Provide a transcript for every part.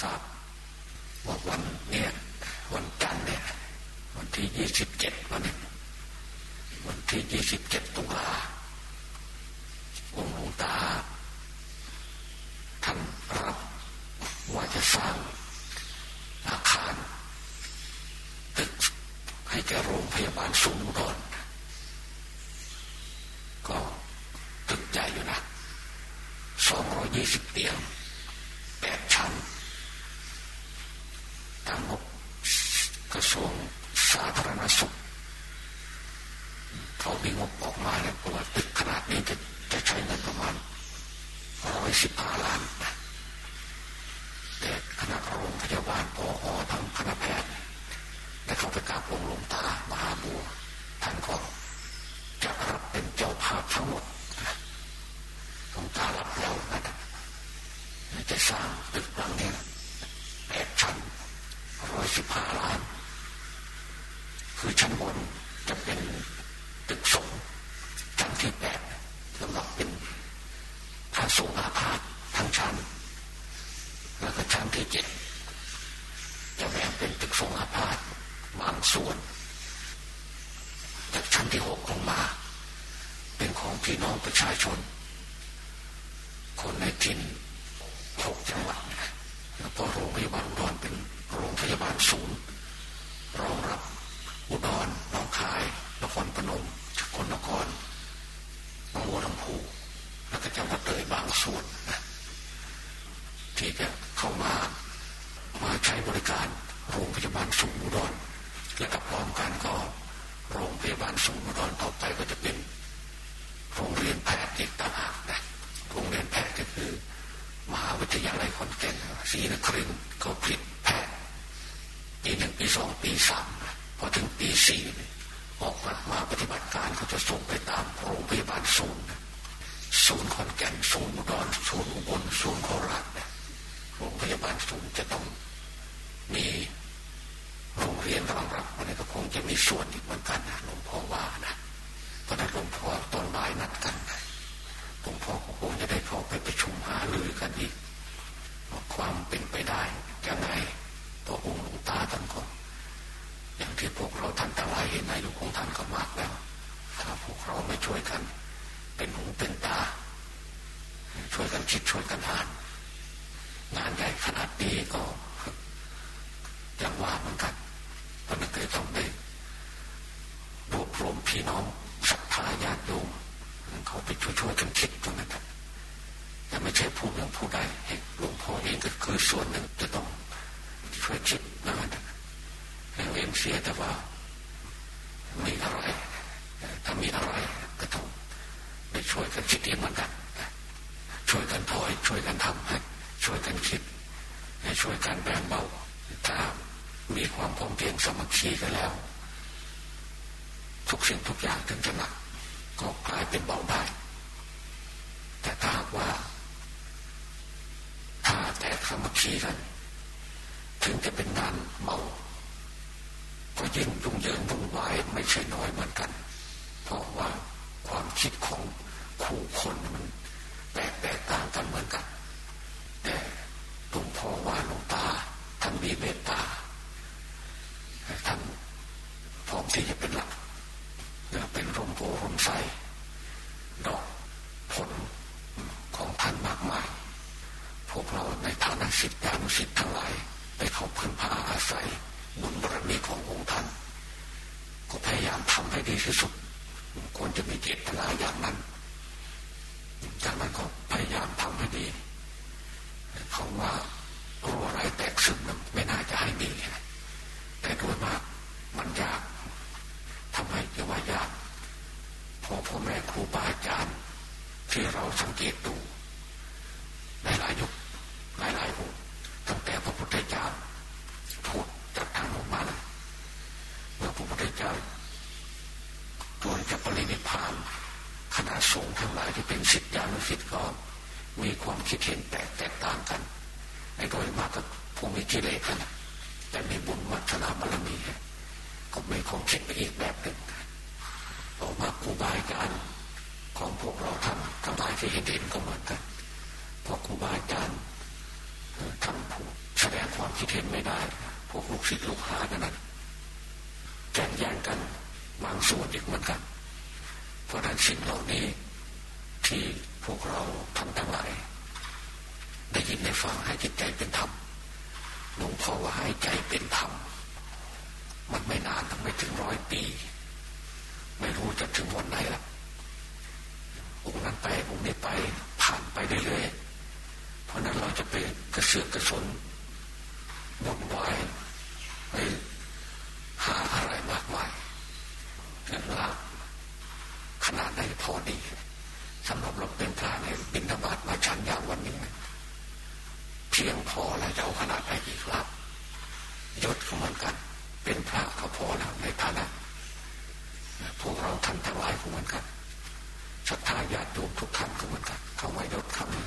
ทราบว่าวันเนี่ยวันจันทร์เนี่ยวันที่ยี่สิบเจ็ดวันนี้วันที่ยี่สิบเจ็ดตุลาองค์หลวงตาท่านรับว่าจะสร้างอาคารตึกให้แก่โรงพยาบาลสูงอุดรก็ตึกใหญ่อยู่นะสองร้อยยี่สิบเตียงแปดชั้นตามงบกระทรวงสาธารณสุขเขามีงบอ อกมาแล้วว่าตึกขนาดนี้จะจะใช้เงินประมาณร้อยสิบห้าล้านแต่คณะโรงพยาบาลพออทั้งคณะแพทย์ได้เข้าไปกราบองค์หลวงตามหาบัวท่านก็จะรับเป็นเจ้าภาพทั้งหมดหลวงตารับแล้วนะจะสร้างตึกหลังนี้แปดชั้นร้อยสิบห้าล้าน คือชั้นบนจะเป็นตึกสงชั้นที่แปดสำหรับเป็นพระสงฆ์อาพาธทั้งชั้น แล้วก็ชั้นที่เจ็ดจะแบ่งเป็นตึกสงฆ์อาพาธบางส่วนจากชั้นที่หกลงมา เป็นของพี่ น้องประชนคนในถิ่นหกจังหวัดแล้วก็โรงพยาบาลอุดรเป็นโรงพยาบาลศูนย์รองรับอุดรหนองคายนครพนมสกลนครหนองบัวลำพูแล้วก็จังหวัดเลยบางส่วนนะที่จะเข้ามามาใช้บริการโรงพยาบาลสูงอุดรและกับพร้อมกันก็โรงพยาบาลสูงอุดรต่อ ศรีนครินก็ผลิตแพทย์ปีหนึ่งปีสองปีสามพอถึงปีสี่ออกมามาปฏิบัติการเขาจะส่งไปตามโรงพยาบาลศูนย์ศูนย์ขอนแก่นศูนย์อุดรศูนย์อุบลศูนย์โคราชโรงพยาบาลศูนย์จะต้องมีโรงเรียนรองรับมันก็คงจะมีส่วนอีก เป็นหูเป็นตา ช่วยกันคิดช่วยกันอ่าน งานใหญ่ขนาดนี้ก็ยังว่าเหมือนกันเพราะนั้นก็ต้องได้รวบรวมพี่น้องศรัทธาญาติโยมเขาไปช่วยๆกันคิดตรงนั้นแต่ไม่ใช่พูดเรื่องผู้ใดหลวงพ่อเองก็คือส่วนหนึ่งจะต้องช่วยคิดนะแล้วเองเสียแต่ว่ามีอะไรถ้ามีอะไร ช่วยกันคิดเองเหมือนกันช่วยกันถอยช่วยกันทำช่วยกันคิดให้ช่วยกันแบ่งเบาถ้ามีความพร้อมเพียงสมัคคีกันแล้ว ทุกสิ่งทุกอย่างถึงจะหนักก็กลายเป็นเบาได้แต่ถ้าว่าถ้าแตกสมัคคีกัน ถึงจะเป็นงานเบาก็ยิ่งยุ่งเหยิงวุ่นวายไม่ใช่น้อยเหมือนกัน เพราะว่าความคิดของ คู่คนแตกแตกต่างกันเหมือนกันแต่หลวงพ่อว่าหลวงตาท่านมีเมตตาท่านพร้อมที่จะเป็นหลักเป็นร่มโพร่มใสดอกผลของท่านมากมาย พวกเราในฐานะสิทธิอนุสิทธิ์ทั้งหลายได้เข้าพึ่งพาอาศัยบุญบารมีขององค์ท่าน ก็พยายามทำให้ดีที่สุดควรจะมีเจตนาอย่างนั้น จากนั้นก็พยายามทำให้ดีเขาว่ารู้อะไรแตกซึมไม่น่าจะให้มีแต่โดยมากมันยากทำให้จะว่ายากพอพ่อแม่ครูบาอาจารย์ที่เรา สังเกตดูหลายๆยุคหลายๆองค์ตั้งแต่พระพุทธเจ้าพูดจากทางออกมาเลยเมื่อพระพุทธเจ้าตัวจะปรินิพานคณะสงฆ์ทั้งหลายที่เป็นสิทธิานุสิทธิ์ก็มีความคิดเห็นแตกแตกต่างกันในโดยมากก็ผู้มีกิเลสกันแต่มีบุญวัฒนาบารมีก็มีความคิดไปอีกแบบหนึ่งออกมาครูบาอาจารย์ ของพวกเราทำทั้งหลายที่เห็นเห็นก็เหมือนกันพอครูบาอาจารย์ท่านผู้แสดคิดเห็นไม่ได้ พวกลูกศิษย์ลูกหากันนั้นแข่งแย่งกันบางส่วนอีกเหมือนกัน เพราะนั้นสิ่งเหล่านี้ที่พวกเราทำทั้งหลายได้ยินได้ฟังให้จิตใจเป็นธรรมหลวงพ่อว่าให้ใจเป็นธรรมมันไม่นานทั้งไม่ถึงร้อยปี ไม่รู้จะถึงวันไหนละองค์นั้นไปองค์นี้ไปผ่านไป เรื่อยๆเพราะนั้นเราจะไปกระเสือกกระสนวุ่นวายไปหาอะไรมากมายละขนาดไหนพอดีสำหรับเราเป็นพระในบิณฑบาตมาฉันอย่างวันนี้ เพียงพอแล้วจะเอาขนาดไหนอีกรับยศก็เหมือนกัน เป็นพระก็พอแล้วในฐานะพวกเราท่านทั้งหลายก็เหมือนกัน ศรัทธาญาติโยมทุกท่านก็เหมือนกันเขาไว้ลดคำนี้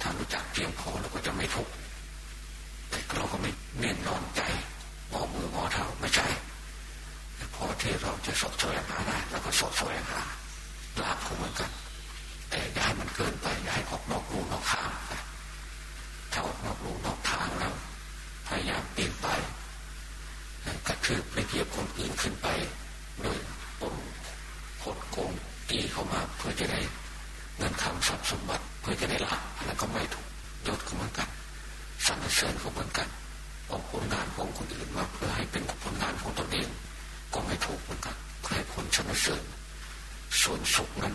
ถ้ารู้จักเพียงพอเราก็จะไม่ทุกข์แต่เราก็ไม่แน่นอนใจมอมือมอเท้าไม่ใช่พอที่เราจะสดสวยหาได้แล้วก็สดสวยหาลาภเหมือนกัน แต่อย่าให้มันเกินไปอย่าให้ออกนอกรูนอกทางถ้าออกนอกรูนอกทางแล้วพยายามปีนไปกระทืบไปเหยียบคนอื่นขึ้นไปโดยปมคดโกงตีเข้ามาเพื่อจะได้เงินคำทรัพย์สมบัติเพื่อจะได้ลาบอันนั้นก็ไม่ถูกยศก็เหมือนกันสรรเสริญก็เหมือนกันเอาผลงานของคนอื่นมาเพื่อให้เป็นผลงานของตนเองก็ไม่ถูกเหมือนกันให้คนสรร เสริญส่วนสุขนั้น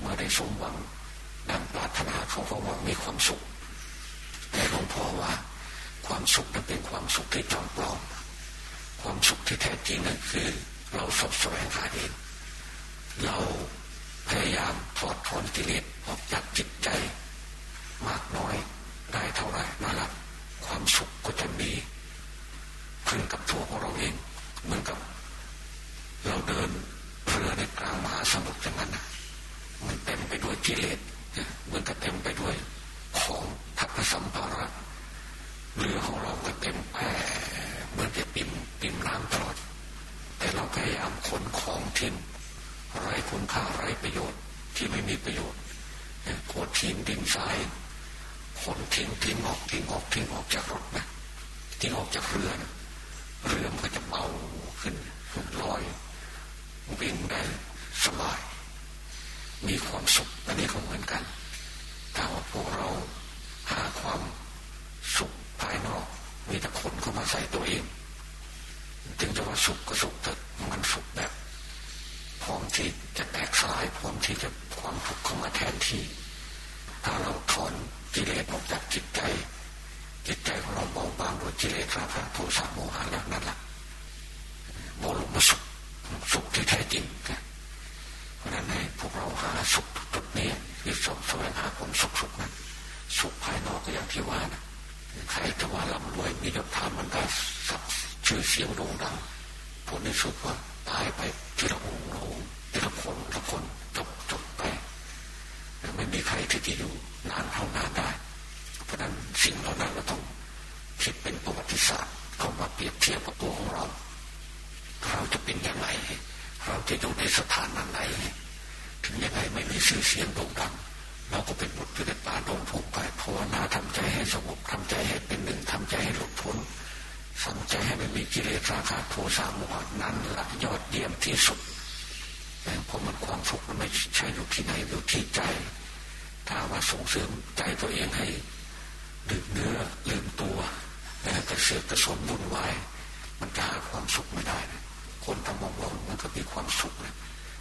เมื่อได้สมหวังดังปรารถนาเขาก็ว่ามีความสุข แต่หลวงพ่อว่า ความสุขนั้นเป็นความสุขที่จอมปลอม ความสุขที่แท้จริงนั้นคือ เราสบแสวงหาเองเราพยายามถอดถอนกิเลสออกจากจิตใจ มากน้อยได้เท่าไรนั่นแหละความสุขก็จะมีขึ้นกับตัวของเราเองเหมือนกับ เราเดินเรือในกลางมหาสมุทรอย่างนั้นนะมันเต็มไปด้วยกิเลสเหมือนกับเต็มไปด้วยของทัพสัมภาระเรือของเราก็เต็มแผ่เหมือนจะปิ่มปิ่มน้ำตลอด แต่เราพยายามขนของทิ้งไรคุณค่าไรประโยชน์ที่ไม่มีประโยชน์โคดทิ้งดินทรายขนทิ้งทิ้งออกทิ้งออกทิ้งออกจากรถนะทิ้งออกจากเรือนะเรือมันก็จะเบาขึ้นลอย วิ่งได้สบาย มีความสุขอันนี้ก็เหมือนกัน ถ้าว่าพวกเราหาความสุขภายนอก มีแต่คนเข้ามาใส่ตัวเอง ถึงจะว่าสุขก็สุขแต่มันสุขแบบ พร้อมที่จะแตกสลายพร้อมที่จะความทุกข์เข้ามาแทนที่ ถ้าเราถอนกิเลสออกจากจิตใจ จิตใจของเราเบาบางโดยกิเลสราคะโทสะโมหะแล้วนั่นแหละโมลงมาสุขสุขที่แท้จริงกันเพราะนั้นให้พวกเราหาสุขจุดนี้คือสอบแสวงหาความสุขสุขนั้นสุขภายนอกก็อย่างที่ว่านะใครจะว่าร่ำรวยมียศถามันได้สักชื่อ เสียงโด่งดังผลในสุดว่าตายไปทีละองค์ละองค์ทีละคนละคนจบจบไปไม่มีใครที่จะอยู่นานเท่านานได้ เพราะนั้นสิ่งเหล่านั้นเราต้องคิดเป็นประวัติศาสตร์เข้ามาเปรียบเทียบกับตัวของเรา เราจะเป็นยังไงเราจะอยู่ในสถานะไหน ถึงยังไงไม่มีชื่อเสียงโด่งดังเราก็เป็นบุตรอยู่ในป่าดงพงไปภาวนาทำใจให้สงบทำใจให้เป็นหนึ่งทำใจให้หลุดพ้น ทำใจให้ไม่มีกิเลสราคะโทสะโมหะนั้นละยอดเยี่ยมที่สุดเพราะมันความสุขมันไม่ใช่อยู่ที่ไหนอยู่ที่ใจ ถ้าว่าส่งเสริมใจตัวเองให้ดื่มเนื้อลืมตัวกระเสือกกระสนวุ่นวายมันจะหาความสุขไม่ได้นะคนทำมองมองมันก็มีความสุขนะ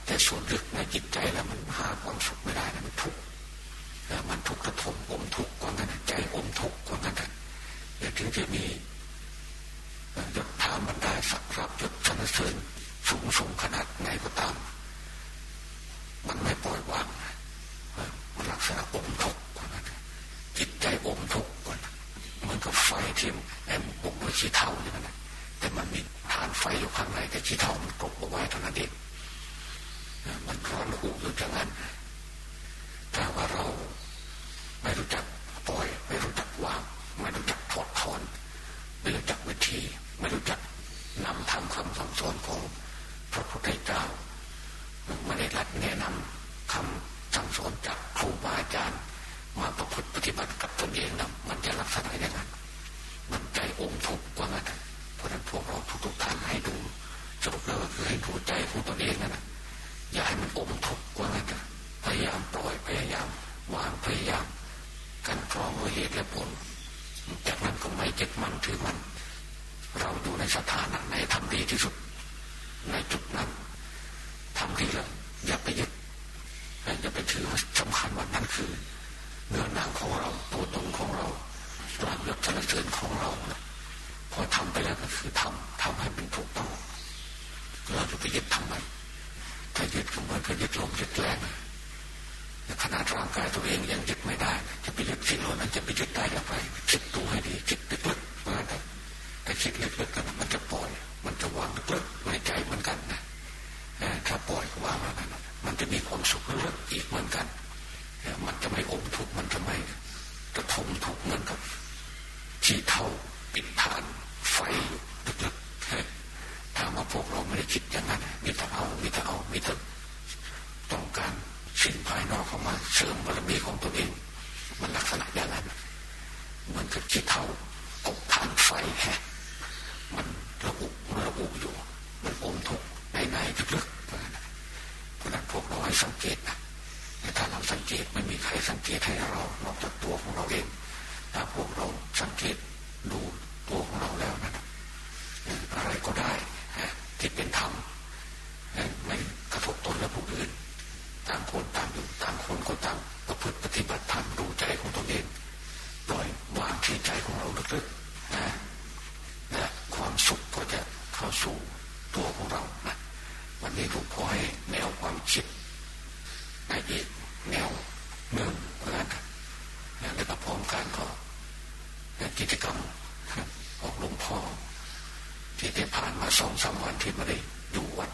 แต่ส่วนลึกในจิตใจแล้วมันหาความสุขไม่ได้นะมันทุกข์มันทุกข์กระทมอมทุกข์กว่านั้นใจอมทุกข์กว่านั้นอย่ถึงจะมี สักรับยศชนเสริญสูงส่งขนาดไหนก็ตาม มันไม่ปล่อยวางมันลักษณะอมทุกข์กว่านั้นจิตใจอมทุกข์กว่านั้นเหมือนกับไฟที่แอมปกด้วยขี้เท่าอย่างนั้นแต่มันมีฐานไฟอยู่ข้างในแต่ขี้เท่ามันกบเอาไว้เท่านั้นเองมันร้อนหูอยู่อย่างนั้นถ้าว่าเราไม่รู้จักปล่อย ไม่รู้จักวางไม่รู้จักถอดถอนไม่รู้จักวิธีไม่รู้จักนำทำคำสั่งสอนของพระพุทธเจ้าไม่ได้รับแนะนำคำสั่งสอนจากครูบาอาจารย์มาประพฤติปฏิบัติกับตนเองนะมันจะลักษณะอย่างนั้น อมทุกข์ว่างั้นเพราะนั้นพวกเรา ทุกท่านให้ดูจบแล้วก็คือให้ดูใจของตนเองนั่นแหะอย่าให้มันอมทุกข์กว่านั้นพยายามปล่อยพยายามวางพยายามกันกรองด้วยเหตุและผล จากนั้นก็ไม่จ็บมันถือมัน เราอยู่ในสถานะไหนทำดีที่สุด ในจุดนั้นทำดีแล้วอย่าไปยึดอย่าไปถือว่าสำคัญว่านั้นคือเนื้อหนังของเราตัวตนของเราหลักยศสรรเสริญของเราพอทำไปแล้วก็ คือทำทำให้เป็นถูกต้องเราจะไปยึดทำไมถ้ายึดก็เหมือนกับยึดลมยึดแรงขนาดร่างกายตัวเองยังยึดไม่ได้ จะไปยึดสิ่งเหล่านั้นจะไปยึดได้อย่างไรคิดตัวให้ดีคิดลึกๆมาแต่แต่คิดลึกๆกันมันจะปล่อย มันจะวางลึกๆในใจเหมือนกันนะถ้าปล่อยวางแล้วนั้นมันจะมีความสุขลึกอีกเหมือนกัน มันจะไม่อมทุกข์มันจะไม่กระทมทุกข์เหมือนกับชี้เท่าปิดฐานไฟอยู่ลึกๆถ้ามาพวกเราไม่ได้คิดอย่างนั้นมีแต่เอามีแต่เอามีแต่ต้องการสิ่งภายนอกเข้ามาเสริมบารมีของตัวเอง มันลักษณะอย่างนั้น เหมือน กิจกรรมของหลวงพ่อ ที่ได้ผ่านมาสองสามวันที่ไม่ได้อยู่วัด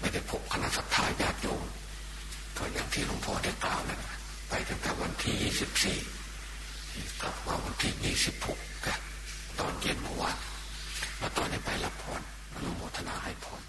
ไม่ได้พบคณะสัตยาญาติโยมก็อย่างที่หลวงพ่อได้กล่าวนะไปตั้งแต่วันที่ยี่สิบสี่กลับมาวันที่ยี่สิบหกตอนเย็นเมื่อวานมาตอนนี้ไปรับพรอนุโมทนาให้พร